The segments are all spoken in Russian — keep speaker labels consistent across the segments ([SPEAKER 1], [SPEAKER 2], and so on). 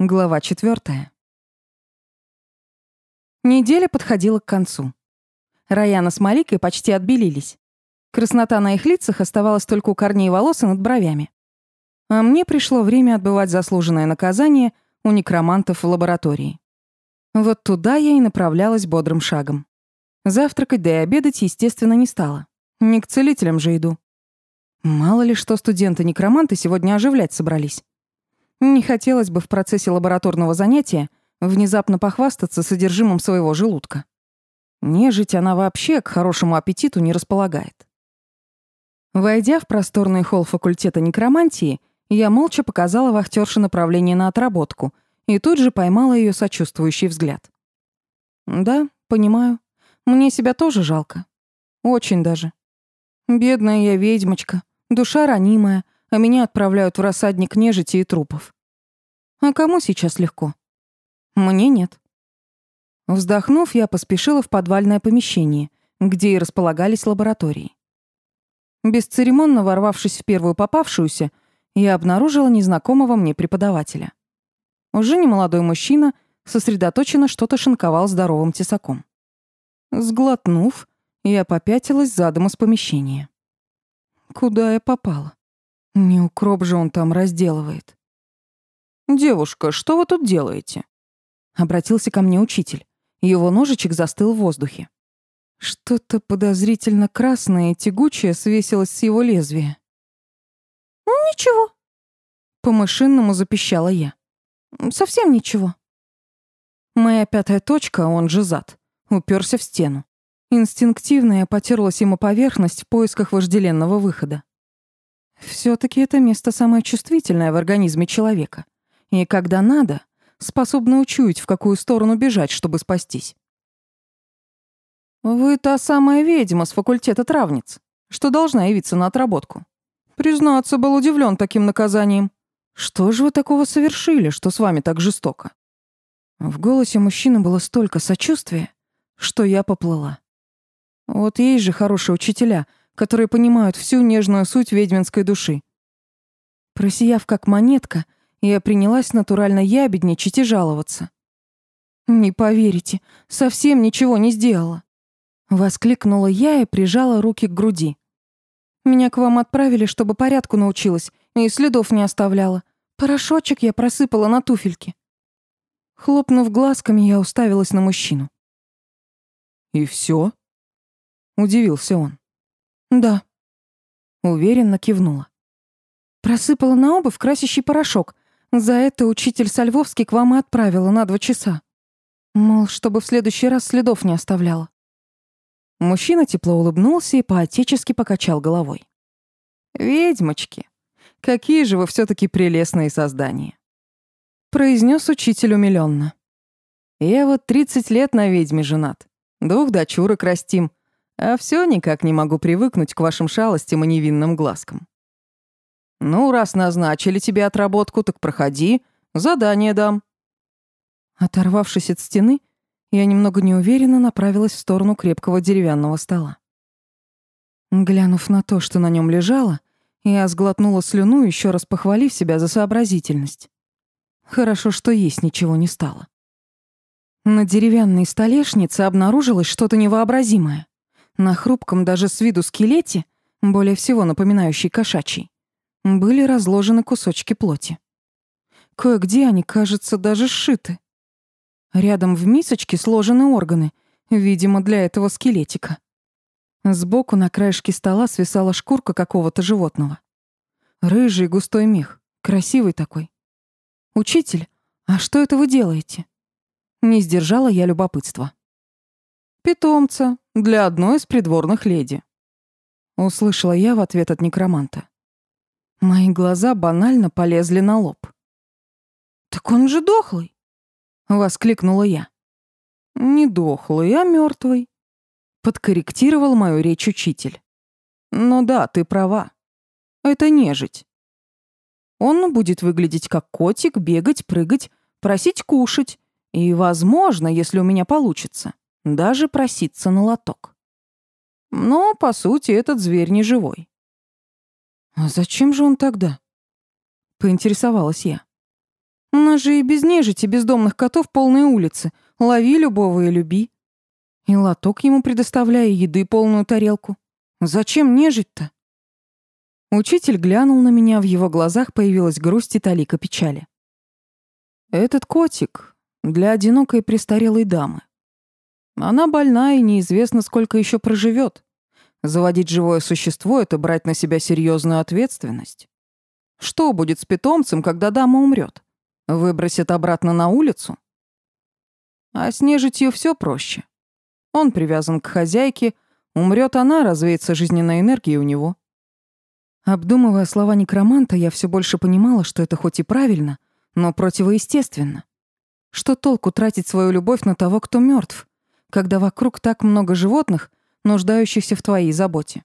[SPEAKER 1] Глава четвертая. Неделя подходила к концу. Раяна с Маликой почти отбелились. Краснота на их лицах оставалась только у корней волос и над бровями. А мне пришло время отбывать заслуженное наказание у некромантов в лаборатории. Вот туда я и направлялась бодрым шагом. Завтракать да и обедать, естественно, не стала. Не к целителям же иду. Мало ли что студенты-некроманты сегодня оживлять собрались. Не хотелось бы в процессе лабораторного занятия внезапно похвастаться содержимым своего желудка. Нежить она вообще к хорошему аппетиту не располагает. Войдя в просторный холл факультета некромантии, я молча показала вахтерше направление на отработку и тут же поймала ее сочувствующий взгляд. Да, понимаю. Мне себя тоже жалко. Очень даже. Бедная я ведьмочка, душа ранимая, а меня отправляют в рассадник нежити и трупов. А кому сейчас легко? Мне нет. Вздохнув, я поспешила в подвальное помещение, где и располагались лаборатории. Бесцеремонно ворвавшись в первую попавшуюся, я обнаружила незнакомого мне преподавателя. Уже немолодой мужчина сосредоточенно что-то шинковал здоровым тесаком. Сглотнув, я попятилась задом из помещения. Куда я попала? Не укроп же он там разделывает. «Девушка, что вы тут делаете?» Обратился ко мне учитель. Его ножичек застыл в воздухе. Что-то подозрительно красное и тягучее свесилось с его лезвия.
[SPEAKER 2] «Ничего», —
[SPEAKER 1] по-мышинному запищала я.
[SPEAKER 2] «Совсем ничего».
[SPEAKER 1] Моя пятая точка, он же зад, уперся в стену. Инстинктивно я потерлась ему поверхность в поисках вожделенного выхода. Все таки это место самое чувствительное в организме человека и, когда надо, способна учуять, в какую сторону бежать, чтобы спастись. «Вы та самая ведьма с факультета травниц, что должна явиться на отработку. Признаться, был удивлен таким наказанием. Что же вы такого совершили, что с вами так жестоко?» В голосе мужчины было столько сочувствия, что я поплыла. Вот есть же хорошие учителя, которые понимают всю нежную суть ведьминской души. Просияв как монетка, я принялась натурально ябедничать и жаловаться. «Не поверите, совсем ничего не сделала!» Воскликнула я и прижала руки к груди. «Меня к вам отправили, чтобы порядку научилась и следов не оставляла. Порошочек я просыпала на туфельки». Хлопнув глазками, я уставилась на мужчину. «И все? удивился он. «Да». Уверенно кивнула. Просыпала на обувь красящий порошок, за это учитель Сальвовский к вам и отправила на два часа. Мол, чтобы в следующий раз следов не оставляла. Мужчина тепло улыбнулся и поотечески покачал головой. «Ведьмочки, какие же вы все таки прелестные создания!» Произнес учитель умилённо. «Я вот 30 лет на ведьме женат, двух дочурок растим, а все никак не могу привыкнуть к вашим шалостям и невинным глазкам. «Ну, раз назначили тебе отработку, так проходи, задание дам». Оторвавшись от стены, я немного неуверенно направилась в сторону крепкого деревянного стола. Глянув на то, что на нем лежало, я сглотнула слюну, еще раз похвалив себя за сообразительность. Хорошо, что есть ничего не стало. На деревянной столешнице обнаружилось что-то невообразимое. На хрупком даже с виду скелете, более всего напоминающий кошачий, были разложены кусочки плоти. Кое-где они, кажется, даже сшиты. Рядом в мисочке сложены органы, видимо, для этого скелетика. Сбоку на краешке стола свисала шкурка какого-то животного. Рыжий густой мех, красивый такой. «Учитель, а что это вы делаете?» Не сдержала я любопытства. «Питомца для одной из придворных леди», — услышала я в ответ от некроманта. Мои глаза банально полезли на лоб. «Так он же дохлый!» — воскликнула я. «Не дохлый, а мертвый», — подкорректировал мою речь учитель. «Ну да, ты права. Это нежить. Он будет выглядеть как котик, бегать, прыгать, просить кушать и, возможно, если у меня получится, даже проситься на лоток. Но, по сути, этот зверь не живой. «А зачем же он тогда?» — поинтересовалась я. У нас же и без нежити бездомных котов полные улицы. Лови любого и люби. И лоток ему предоставляя еды полную тарелку. Зачем нежить-то? Учитель глянул на меня, в его глазах появилась грусть и талика печали. Этот котик для одинокой престарелой дамы. Она больна и неизвестно, сколько еще проживет. Заводить живое существо — это брать на себя серьезную ответственность. Что будет с питомцем, когда дама умрет? Выбросит обратно на улицу? А с нежитью все проще. Он привязан к хозяйке, умрет она, развеется жизненная энергия у него. Обдумывая слова некроманта, я все больше понимала, что это хоть и правильно, но противоестественно. Что толку тратить свою любовь на того, кто мертв, когда вокруг так много животных, нуждающихся в твоей заботе.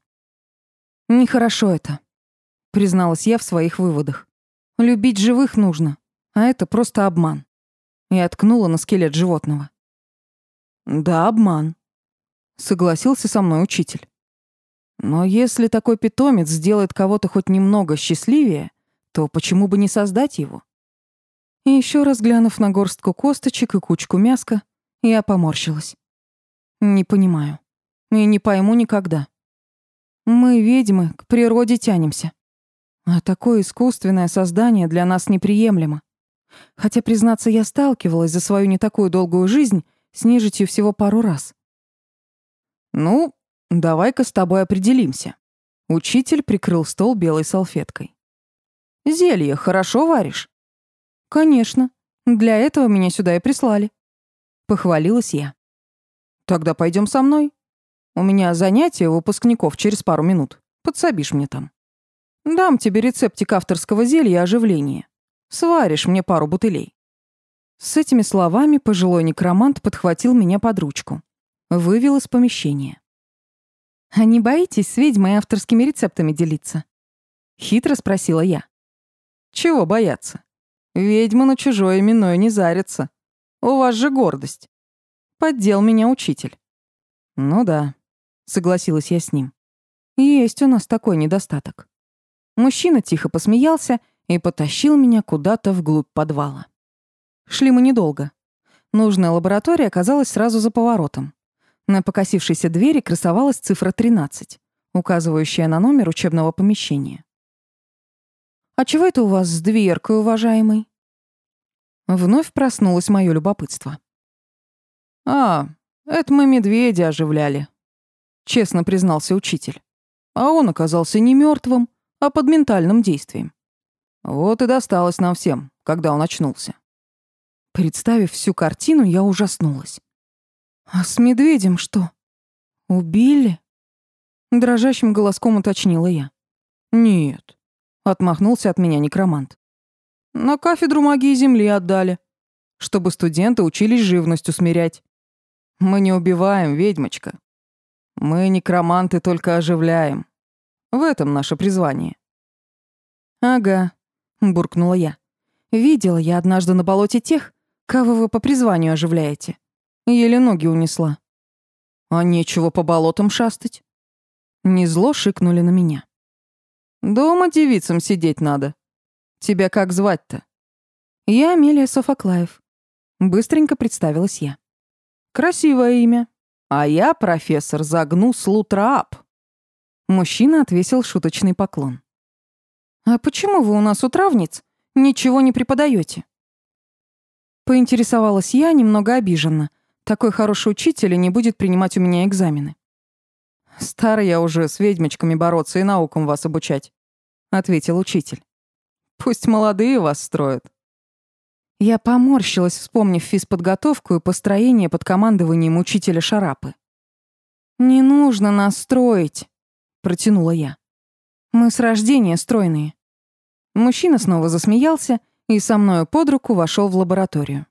[SPEAKER 1] Нехорошо это, призналась я в своих выводах. Любить живых нужно, а это просто обман. И откнула на скелет животного. Да, обман, согласился со мной учитель. Но если такой питомец сделает кого-то хоть немного счастливее, то почему бы не создать его? И еще раз глянув на горстку косточек и кучку мяска, я поморщилась. Не понимаю. И не пойму никогда. Мы, ведьмы, к природе тянемся. А такое искусственное создание для нас неприемлемо. Хотя, признаться, я сталкивалась за свою не такую долгую жизнь с нежитью всего пару раз. Ну, давай-ка с тобой определимся. Учитель прикрыл стол белой салфеткой. Зелье хорошо варишь? Конечно. Для этого меня сюда и прислали. Похвалилась я. Тогда пойдем со мной. У меня занятие выпускников через пару минут. Подсобишь мне там. Дам тебе рецептик авторского зелья оживления. Сваришь мне пару бутылей». С этими словами пожилой некромант подхватил меня под ручку. Вывел из помещения. «А не боитесь с ведьмой авторскими рецептами делиться?» Хитро спросила я. «Чего бояться? Ведьма на чужое именное не зарится. У вас же гордость». Поддел меня учитель. «Ну да, согласилась я с ним. Есть у нас такой недостаток. Мужчина тихо посмеялся и потащил меня куда-то вглубь подвала. Шли мы недолго. Нужная лаборатория оказалась сразу за поворотом. На покосившейся двери красовалась цифра 13, указывающая на номер учебного помещения. «А чего это у вас с дверкой, уважаемый?» Вновь проснулось мое любопытство. «А, это мы медведя оживляли», честно признался учитель. А он оказался не мертвым, а под ментальным действием. Вот и досталось нам всем, когда он очнулся. Представив всю картину, я ужаснулась. «А с медведем что? Убили?» Дрожащим голоском уточнила я. «Нет», — отмахнулся от меня некромант. «На кафедру магии Земли отдали, чтобы студенты учились живность усмирять. Мы не убиваем, ведьмочка. Мы, некроманты, только оживляем. В этом наше призвание». «Ага», — буркнула я. «Видела я однажды на болоте тех, кого вы по призванию оживляете. Еле ноги унесла». «А нечего по болотам шастать». Не зло шикнули на меня. «Дома девицам сидеть надо. Тебя как звать-то?» «Я Амелия Софоклаев». Быстренько представилась я. «Красивое имя. А я профессор Загнус Лутраап. Мужчина отвесил шуточный поклон. А почему вы у нас у травниц ничего не преподаете? Поинтересовалась я немного обиженно. Такой хороший учитель и не будет принимать у меня экзамены. Старый я уже с ведьмочками бороться и наукам вас обучать, ответил учитель. Пусть молодые вас строят. Я поморщилась, вспомнив физподготовку и построение под командованием учителя Шарапы. «Не нужно нас строить», — протянула я. «Мы с рождения стройные». Мужчина снова засмеялся и со мною под руку вошел в лабораторию.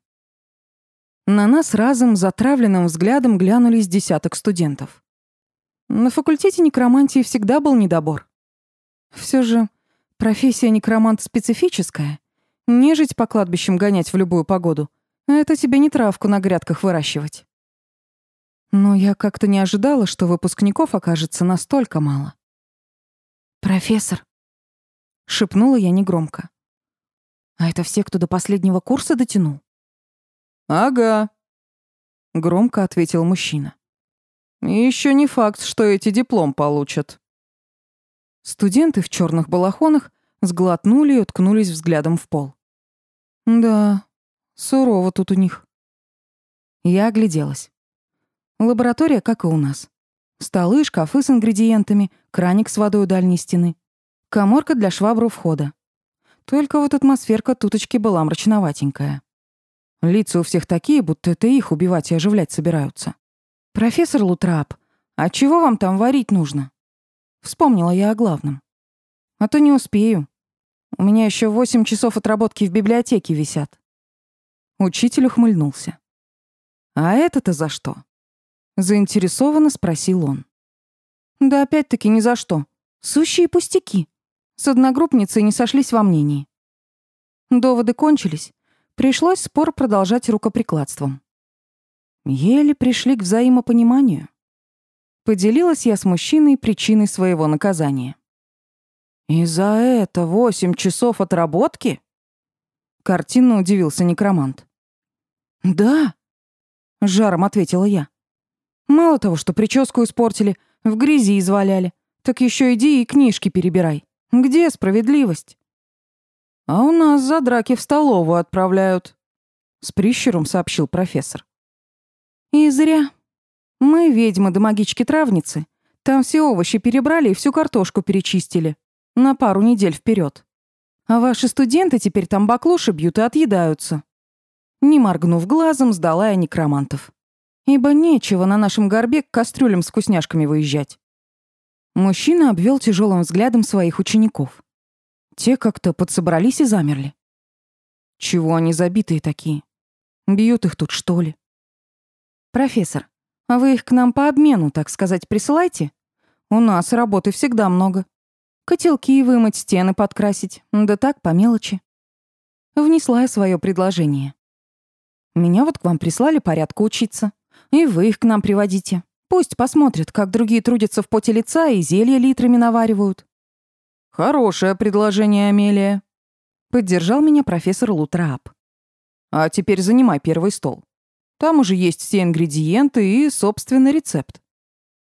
[SPEAKER 1] На нас разом затравленным взглядом глянулись десяток студентов. На факультете некромантии всегда был недобор. Все же профессия некромант специфическая — Нежить по кладбищам гонять в любую погоду. Это тебе не травку на грядках выращивать. Но я как-то не ожидала, что выпускников окажется настолько мало. «Профессор», — шепнула я негромко.
[SPEAKER 2] А это все, кто до последнего курса дотянул?
[SPEAKER 1] Ага, громко ответил мужчина. Еще не факт, что эти диплом получат. Студенты в черных балахонах сглотнули и уткнулись взглядом в пол. Да, сурово тут у них. Я огляделась. Лаборатория, как и у нас. Столы, шкафы с ингредиентами, краник с водой у дальней стены. Коморка для швабры у входа. Только вот атмосферка туточки была мрачноватенькая. Лица у всех такие, будто это их убивать и оживлять собираются. «Профессор Лутрап, а чего вам там варить нужно?» Вспомнила я о главном. «А то не успею. У меня еще восемь часов отработки в библиотеке висят». Учитель ухмыльнулся. «А это-то за что?» Заинтересованно спросил он. «Да опять-таки ни за что. Сущие пустяки. С одногруппницей не сошлись во мнении. Доводы кончились. Пришлось спор продолжать рукоприкладством. Еле пришли к взаимопониманию. Поделилась я с мужчиной причиной своего наказания. «И за это восемь часов отработки?» Картинно удивился некромант. «Да», — жаром ответила я. Мало того, что прическу испортили, в грязи изваляли, так еще иди и книжки перебирай. Где справедливость? А у нас за драки в столовую отправляют, с прищуром сообщил профессор. И зря. Мы, ведьмы да магички-травницы, там все овощи перебрали и всю картошку перечистили. На пару недель вперед. А ваши студенты теперь там баклуши бьют и отъедаются. Не моргнув глазом, сдала я некромантов ибо нечего на нашем горбе к кастрюлям с вкусняшками выезжать. Мужчина обвел тяжелым взглядом своих учеников. Те как-то подсобрались и замерли. Чего они забитые такие? Бьют их тут, что ли? Профессор, а вы их к нам по обмену, так сказать, присылайте? У нас работы всегда много. Котелки вымыть, стены подкрасить, да так, по мелочи. Внесла я свое предложение. Меня вот к вам прислали порядку учиться. И вы их к нам приводите. Пусть посмотрят, как другие трудятся в поте лица и зелья литрами наваривают». «Хорошее предложение, Амелия», — поддержал меня профессор Лутраап. «А теперь занимай первый стол. Там уже есть все ингредиенты и, собственно, рецепт.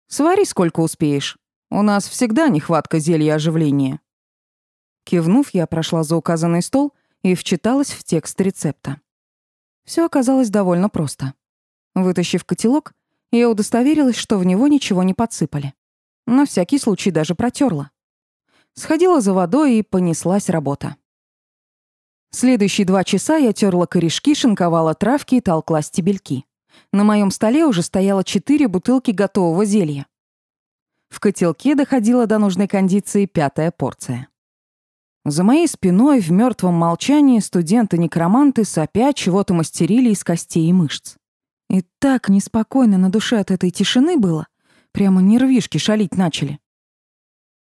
[SPEAKER 1] Свари сколько успеешь. У нас всегда нехватка зелья оживления». Кивнув, я прошла за указанный стол и вчиталась в текст рецепта. Все оказалось довольно просто. Вытащив котелок, я удостоверилась, что в него ничего не подсыпали. На всякий случай даже протерла. Сходила за водой и понеслась работа. Следующие два часа я терла корешки, шинковала травки и толкла стебельки. На моем столе уже стояло четыре бутылки готового зелья. В котелке доходила до нужной кондиции пятая порция. За моей спиной в мертвом молчании студенты-некроманты сопя чего-то мастерили из костей и мышц. И так неспокойно на душе от этой тишины было. Прямо нервишки шалить начали.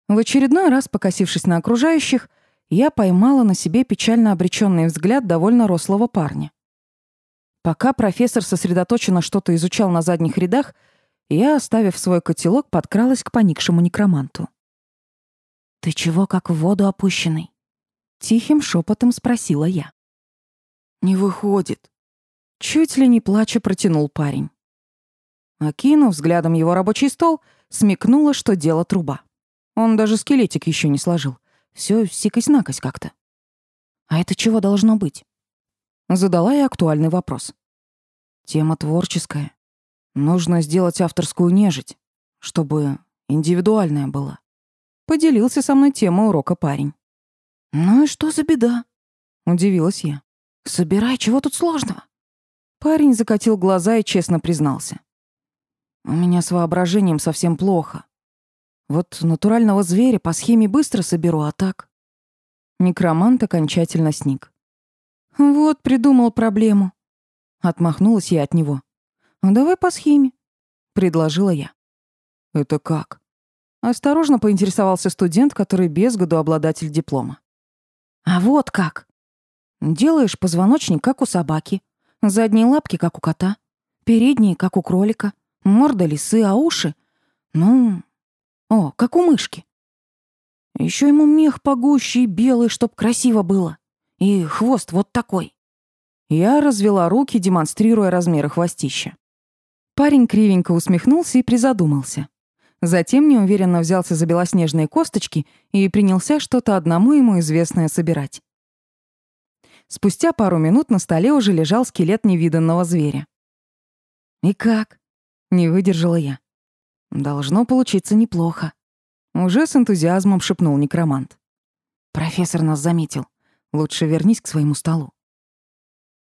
[SPEAKER 1] В очередной раз, покосившись на окружающих, я поймала на себе печально обреченный взгляд довольно рослого парня. Пока профессор сосредоточенно что-то изучал на задних рядах, я, оставив свой котелок, подкралась к поникшему некроманту. «Ты чего как в воду опущенный?» Тихим шепотом спросила я. «Не выходит», Чуть ли не плача протянул парень. Окинув взглядом его рабочий стол, смекнула, что дело труба. Он даже скелетик еще не сложил. Все сикость-накость как-то. А это чего должно быть? Задала я актуальный вопрос. Тема творческая. Нужно сделать авторскую нежить, чтобы индивидуальная была. Поделился со мной темой урока парень. «Ну и что за беда?» — удивилась я. «Собирай, чего тут сложного?» Парень закатил глаза и честно признался. «У меня с воображением совсем плохо. Вот натурального зверя по схеме быстро соберу, а так...» Некромант окончательно сник. «Вот придумал проблему». Отмахнулась я от него. «Ну давай по схеме», — предложила я. «Это как?» Осторожно поинтересовался студент, который без году обладатель диплома. «А вот как. Делаешь позвоночник, как у собаки, Задние лапки, как у кота, передние, как у кролика, морда лисы, а уши... Ну... О, как у мышки. Еще ему мех погуще и белый, чтоб красиво было.
[SPEAKER 2] И хвост вот такой».
[SPEAKER 1] Я развела руки, демонстрируя размеры хвостища. Парень кривенько усмехнулся и призадумался. Затем неуверенно взялся за белоснежные косточки и принялся что-то одному ему известное собирать. Спустя пару минут на столе уже лежал скелет невиданного зверя. «И как?» — не выдержала я. «Должно получиться неплохо». Уже с энтузиазмом шепнул некромант. «Профессор нас заметил. Лучше вернись к своему столу».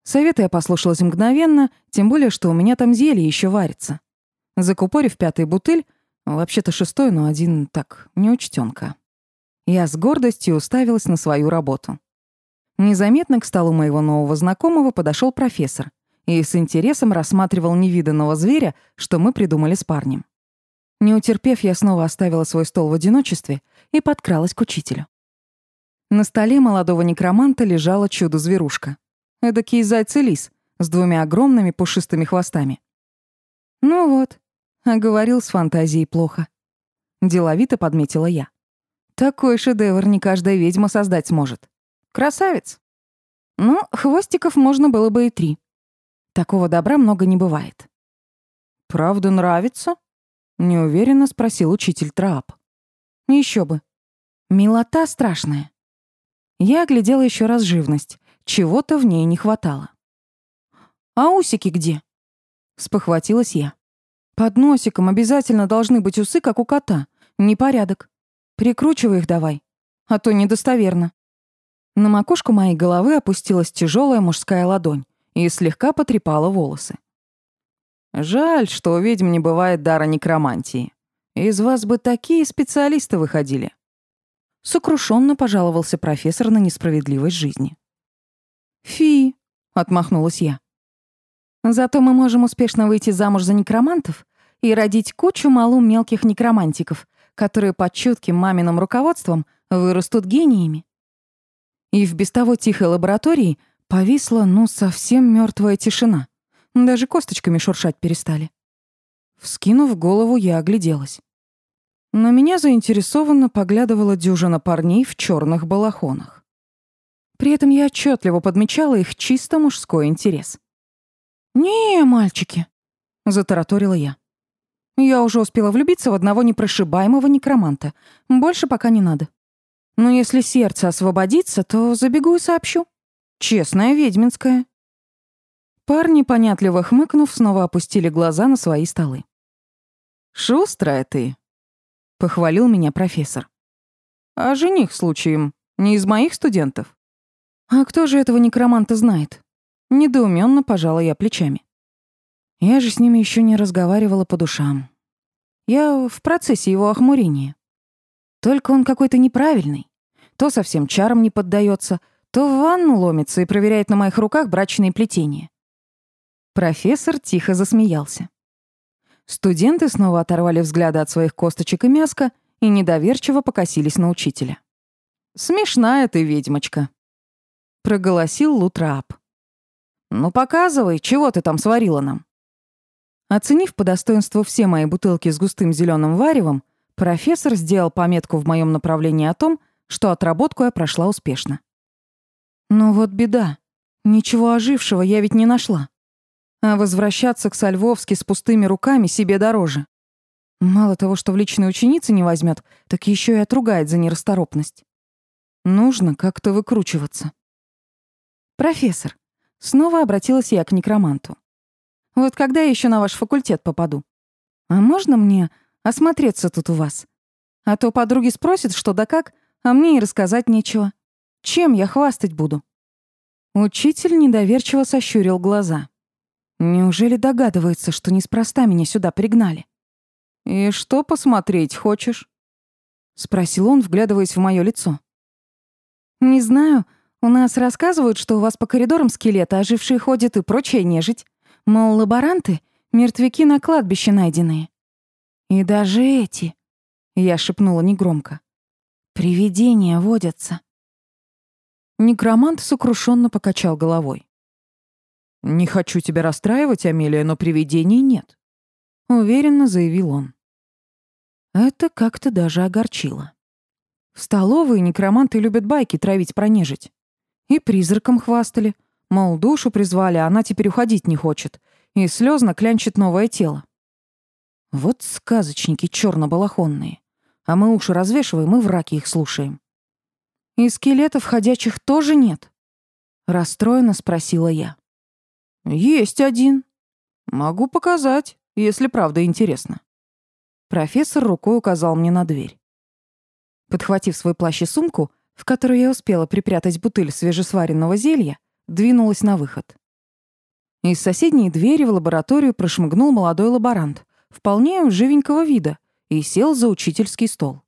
[SPEAKER 1] Совета я послушалась мгновенно, тем более, что у меня там зелье еще варится. Закупорив пятый бутыль, вообще-то шестой, но один так, неучтёнка. Я с гордостью уставилась на свою работу. Незаметно к столу моего нового знакомого подошел профессор и с интересом рассматривал невиданного зверя, что мы придумали с парнем. Не утерпев, я снова оставила свой стол в одиночестве и подкралась к учителю. На столе молодого некроманта лежала чудо-зверушка. Эдакий зайцы-лис с двумя огромными пушистыми хвостами. Ну вот, говорил с фантазией плохо. Деловито подметила я. Такой шедевр не каждая ведьма создать сможет. Красавец. Ну, хвостиков можно было бы и три. Такого добра много не бывает. «Правда нравится?» — неуверенно спросил учитель Траап. Еще бы. Милота страшная. Я оглядела еще раз живность. Чего-то в ней не хватало. «А усики где?» — спохватилась я. «Под носиком обязательно должны быть усы, как у кота. Непорядок. Прикручивай их давай, а то недостоверно». На макушку моей головы опустилась тяжелая мужская ладонь и слегка потрепала волосы. «Жаль, что у ведьм не бывает дара некромантии. Из вас бы такие специалисты выходили». Сокрушенно пожаловался профессор на несправедливость жизни. «Фи», — отмахнулась я. «Зато мы можем успешно выйти замуж за некромантов и родить кучу малу мелких некромантиков, которые под чутким маминым руководством вырастут гениями и в без того тихой лаборатории повисла, ну, совсем мертвая тишина. Даже косточками шуршать перестали. Вскинув голову, я огляделась. На меня заинтересованно поглядывала дюжина парней в черных балахонах. При этом я отчетливо подмечала их чисто мужской интерес. «Не, мальчики», — затараторила я. «Я уже успела влюбиться в одного непрошибаемого некроманта. Больше пока не надо. Но если сердце освободится, то забегу и сообщу. Честная ведьминская. Парни, понятливо хмыкнув, снова опустили глаза на свои столы. «Шустрая ты», — похвалил меня профессор. «А жених, случаем, не из моих студентов?» «А кто же этого некроманта знает?» Недоуменно пожала я плечами. Я же с ними еще не разговаривала по душам. Я в процессе его охмурения. Только он какой-то неправильный. То совсем чарам не поддается, то в ванну ломится и проверяет на моих руках брачные плетения. Профессор тихо засмеялся. Студенты снова оторвали взгляды от своих косточек и мяска и недоверчиво покосились на учителя. «Смешная ты, ведьмочка», — проголосил Лутраап. «Ну показывай, чего ты там сварила нам?» Оценив по достоинству все мои бутылки с густым зеленым варевом, профессор сделал пометку в моем направлении о том, что отработку я прошла успешно. Но вот беда. Ничего ожившего я ведь не нашла. А возвращаться к Сальвовски с пустыми руками себе дороже. Мало того, что в личные ученицы не возьмет, так еще и отругает за нерасторопность. Нужно как-то выкручиваться. «Профессор», — снова обратилась я к некроманту. «Вот когда я еще на ваш факультет попаду? А можно мне осмотреться тут у вас? А то подруги спросят, что да как, а мне и рассказать нечего. Чем я хвастать буду?» Учитель недоверчиво сощурил глаза. Неужели догадывается, что неспроста меня сюда пригнали? «И что посмотреть хочешь?» — спросил он, вглядываясь в мое лицо. «Не знаю. У нас рассказывают, что у вас по коридорам скелеты ожившие ходят и прочая нежить. Мол, лаборанты — мертвяки на кладбище найденные. И даже эти...» — я шепнула негромко. Привидения водятся. Некромант сокрушенно покачал головой. «Не хочу тебя расстраивать, Амелия, но привидений нет», — уверенно заявил он. Это как-то даже огорчило. В столовой некроманты любят байки травить про нежить. И призраком хвастали. Мол, душу призвали, а она теперь уходить не хочет. И слезно клянчит новое тело. Вот сказочники черно-балахонные. А мы уши развешиваем и враки их слушаем. И скелетов ходячих тоже нет? Расстроенно спросила я. Есть один. Могу показать, если правда интересно. Профессор рукой указал мне на дверь. Подхватив свой плащ и сумку, в которую я успела припрятать бутыль свежесваренного зелья, двинулась на выход. Из соседней двери в лабораторию прошмыгнул молодой лаборант, вполне живенького вида, и сел за учительский стол.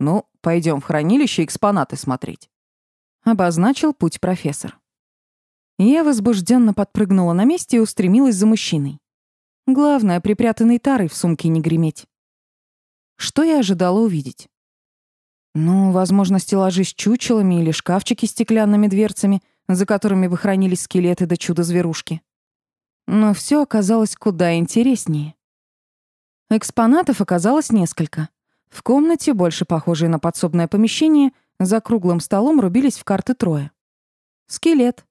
[SPEAKER 1] «Ну, пойдем в хранилище экспонаты смотреть», — обозначил путь профессор. Я возбужденно подпрыгнула на месте и устремилась за мужчиной. Главное, припрятанной тарой в сумке не греметь. Что я ожидала увидеть? Ну, возможно, стеллажи с чучелами или шкафчики с стеклянными дверцами, за которыми бы хранились скелеты до да чудо-зверушки. Но все оказалось куда интереснее. Экспонатов оказалось несколько. В комнате, больше похожей на подсобное помещение, за круглым столом рубились в карты трое. Скелет.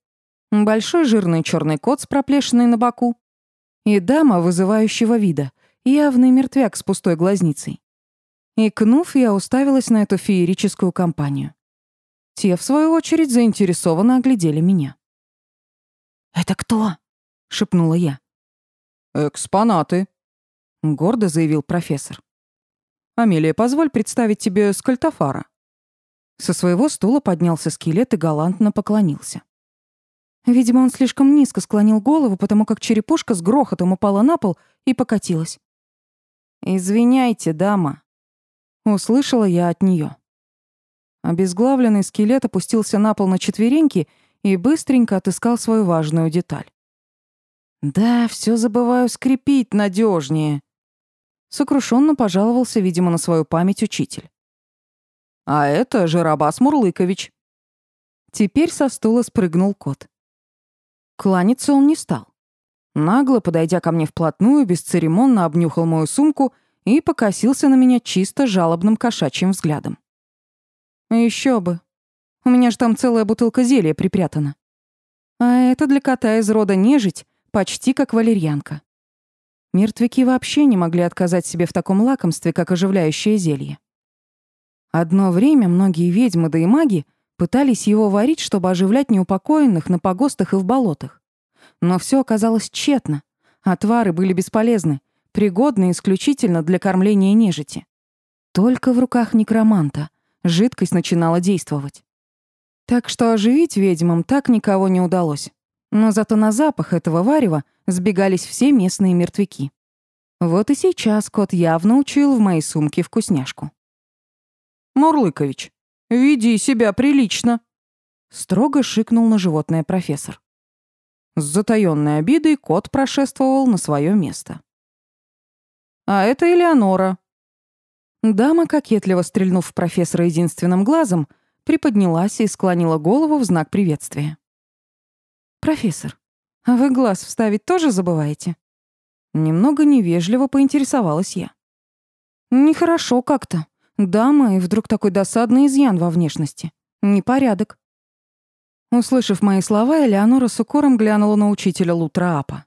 [SPEAKER 1] Большой жирный черный кот с проплешиной на боку. И дама вызывающего вида, явный мертвяк с пустой глазницей. Икнув, я уставилась на эту феерическую компанию. Те, в свою очередь, заинтересованно оглядели меня.
[SPEAKER 2] «Это кто?» — шепнула я.
[SPEAKER 1] «Экспонаты», — гордо заявил профессор. «Амелия, позволь представить тебе скальтофара». Со своего стула поднялся скелет и галантно поклонился. Видимо, он слишком низко склонил голову, потому как черепушка с грохотом упала на пол и покатилась. «Извиняйте, дама», — услышала я от нее. Обезглавленный скелет опустился на пол на четвереньки и быстренько отыскал свою важную деталь. Да, все забываю скрепить надежнее. Сокрушенно пожаловался, видимо, на свою память учитель. А это Жарабас Мурлыкович. Теперь со стула спрыгнул кот. Кланяться он не стал. Нагло, подойдя ко мне вплотную, бесцеремонно обнюхал мою сумку и покосился на меня чисто жалобным кошачьим взглядом. Еще бы. У меня же там целая бутылка зелья припрятана. А это для кота из рода нежить почти как валерьянка. Мертвяки вообще не могли отказать себе в таком лакомстве, как оживляющее зелье. Одно время многие ведьмы да и маги пытались его варить, чтобы оживлять неупокоенных на погостах и в болотах. Но все оказалось тщетно. Отвары были бесполезны, пригодны исключительно для кормления нежити. Только в руках некроманта жидкость начинала действовать. Так что оживить ведьмам так никого не удалось. Но зато на запах этого варева сбегались все местные мертвяки. Вот и сейчас кот явно учил в моей сумке вкусняшку. «Мурлыкович, веди себя прилично», — строго шикнул на животное профессор. С затаённой обидой кот прошествовал на свое место. «А это Элеонора». Дама, кокетливо стрельнув в профессора единственным глазом, приподнялась и склонила голову в знак приветствия. «Профессор, а вы глаз вставить тоже забываете?» Немного невежливо поинтересовалась я. «Нехорошо как-то. Дама, и вдруг такой досадный изъян во внешности. Непорядок». Услышав мои слова, Элеонора с укором глянула на учителя Лутраапа.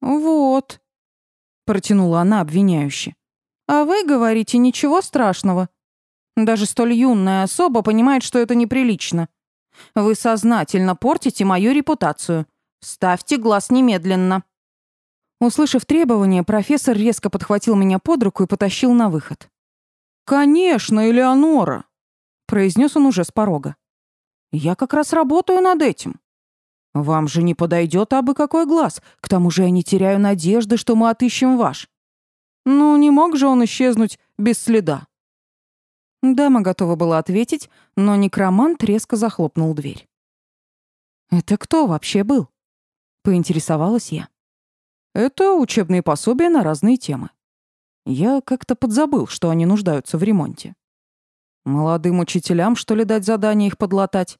[SPEAKER 1] «Вот», — протянула она обвиняюще. «А вы говорите, ничего страшного. Даже столь юная особа понимает, что это неприлично. Вы сознательно портите мою репутацию. Ставьте глаз немедленно». Услышав требование, профессор резко подхватил меня под руку и потащил на выход. «Конечно, Элеонора!» — произнес он уже с порога. «Я как раз работаю над этим. Вам же не подойдет абы какой глаз. К тому же я не теряю надежды, что мы отыщем ваш. Ну, не мог же он исчезнуть без следа?» Дама готова была ответить, но некромант резко захлопнул дверь. «Это кто вообще был?» — поинтересовалась я. «Это учебные пособия на разные темы. Я как-то подзабыл, что они нуждаются в ремонте. Молодым учителям, что ли, дать задание их подлатать?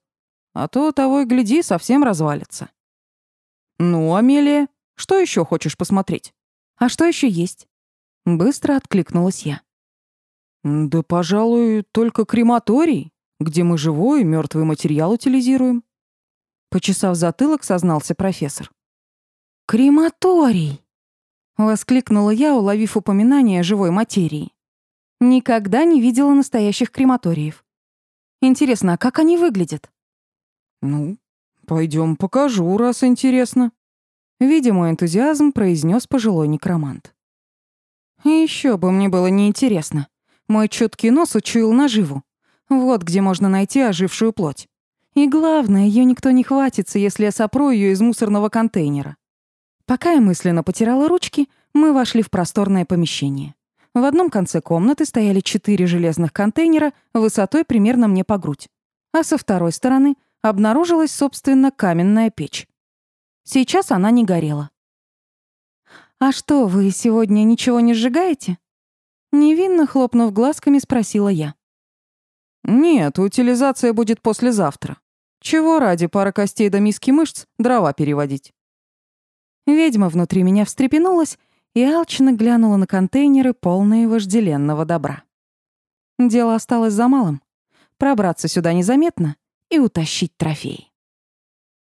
[SPEAKER 1] А то того и гляди, совсем развалится. Ну, Амелия, что еще хочешь посмотреть? А что еще есть? Быстро откликнулась я. «Да, пожалуй, только крематорий. где мы живой и мертвый материал утилизируем. Почесав затылок, сознался профессор.
[SPEAKER 2] «Крематорий!» — воскликнула я, уловив упоминание живой материи. Никогда не видела настоящих крематориев. Интересно, а как они выглядят?
[SPEAKER 1] Ну, пойдем покажу, раз интересно. Видя мой энтузиазм, произнес пожилой некромант. Еще бы мне было неинтересно. Мой чуткий нос учуял наживу. Вот где можно найти ожившую плоть. И главное, ее никто не хватится, если я сопру ее из мусорного контейнера. Пока я мысленно потирала ручки, мы вошли в просторное помещение. В одном конце комнаты стояли четыре железных контейнера высотой примерно мне по грудь. А со второй стороны обнаружилась, собственно, каменная печь. Сейчас она не горела. «А что, вы сегодня ничего не сжигаете?» Невинно хлопнув глазками, спросила я. «Нет, утилизация будет послезавтра. Чего ради пара костей до миски мышц дрова переводить?» Ведьма внутри меня встрепенулась и алчно глянула на контейнеры, полные вожделенного добра. Дело осталось за малым — пробраться сюда незаметно и утащить трофей.